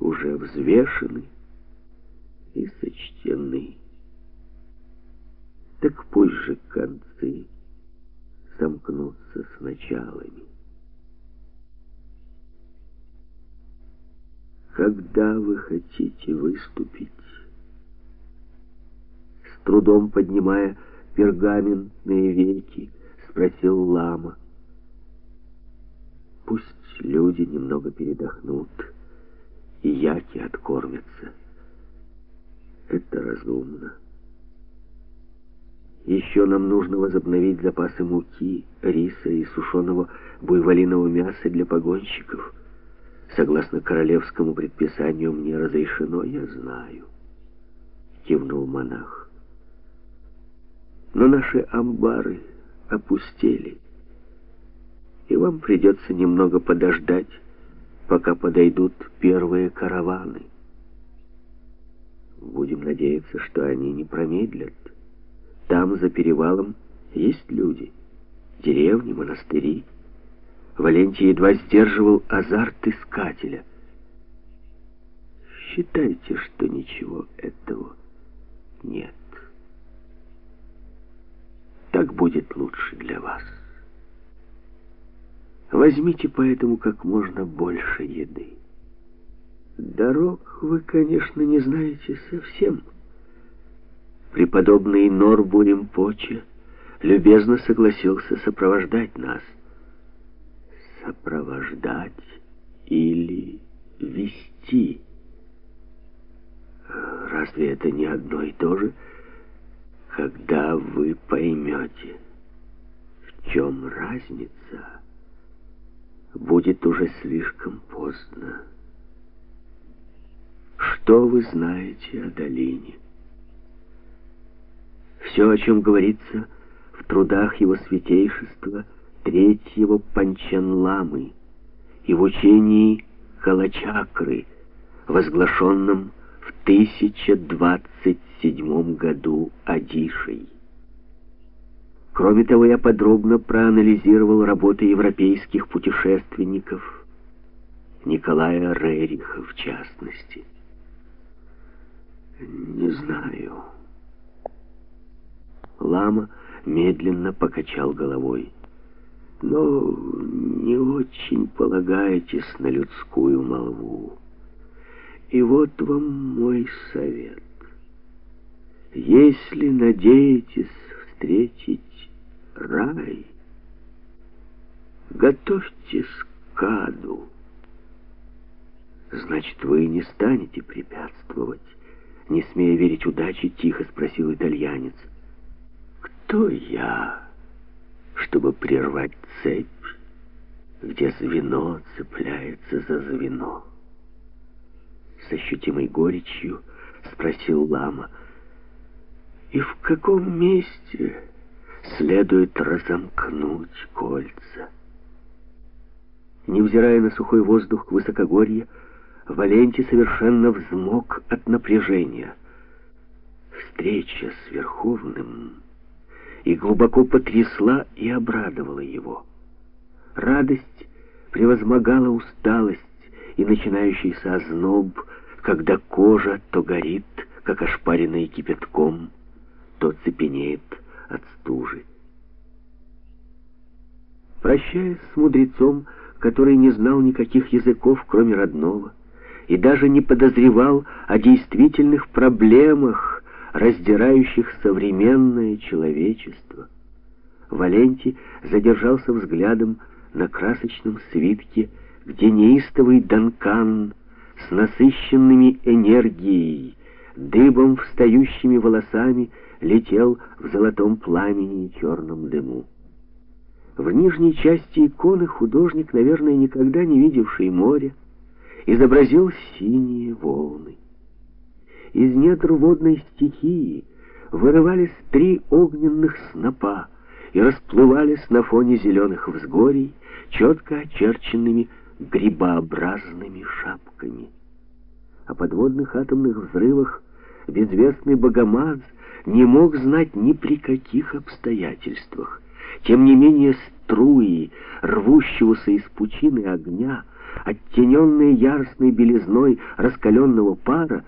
уже взвешены и сочтены. Так пусть же концы сомкнутся с началами. Когда вы хотите выступить? С трудом поднимая пергаментные веки, спросил лама. Пусть люди немного передохнут, яки откормятся. Это разумно. Еще нам нужно возобновить запасы муки, риса и сушеного буйволиного мяса для погонщиков. Согласно королевскому предписанию мне разрешено, я знаю, кивнул монах. Но наши амбары опустели, и вам придется немного подождать, пока подойдут первые караваны. Будем надеяться, что они не промедлят. Там, за перевалом, есть люди. Деревни, монастыри. Валентий едва сдерживал азарт искателя. Считайте, что ничего этого нет. Так будет лучше для вас. Возьмите поэтому как можно больше еды. Дорог вы, конечно, не знаете совсем, — преподобный Норбу Римпоче любезно согласился сопровождать нас. Сопровождать или вести? Разве это не одно и то же? Когда вы поймете, в чем разница, будет уже слишком поздно. Что вы знаете о долине? Все, о чем говорится в трудах его святейшества третьего Панчанламы и в учении Калачакры, возглашенном в 1027 году Адишей. Кроме того, я подробно проанализировал работы европейских путешественников, Николая Рериха в частности. Не знаю... Лама медленно покачал головой. Но не очень полагаетесь на людскую молву. И вот вам мой совет. Если надеетесь встретить рай, готовьтесь к аду. Значит, вы не станете препятствовать. Не смея верить удаче, тихо спросил итальянец. Кто я, чтобы прервать цепь, где звено цепляется за звено? С ощутимой горечью спросил лама. И в каком месте следует разомкнуть кольца? Невзирая на сухой воздух высокогорья, Валентий совершенно взмок от напряжения. Встреча с Верховным и глубоко потрясла и обрадовала его. Радость превозмогала усталость и начинающийся озноб, когда кожа то горит, как ошпаренная кипятком, то цепенеет от стужи. Прощаясь с мудрецом, который не знал никаких языков, кроме родного, и даже не подозревал о действительных проблемах, раздирающих современное человечество. Валентий задержался взглядом на красочном свитке, где неистовый Данкан с насыщенными энергией, дыбом встающими волосами летел в золотом пламени и черном дыму. В нижней части иконы художник, наверное, никогда не видевший море, изобразил синие волны. Из недр водной стихии вырывались три огненных снопа и расплывались на фоне зеленых взгорий четко очерченными грибообразными шапками. О подводных атомных взрывах безвестный богомаз не мог знать ни при каких обстоятельствах. Тем не менее струи, рвущегося из пучины огня, оттененные яростной белизной раскаленного пара,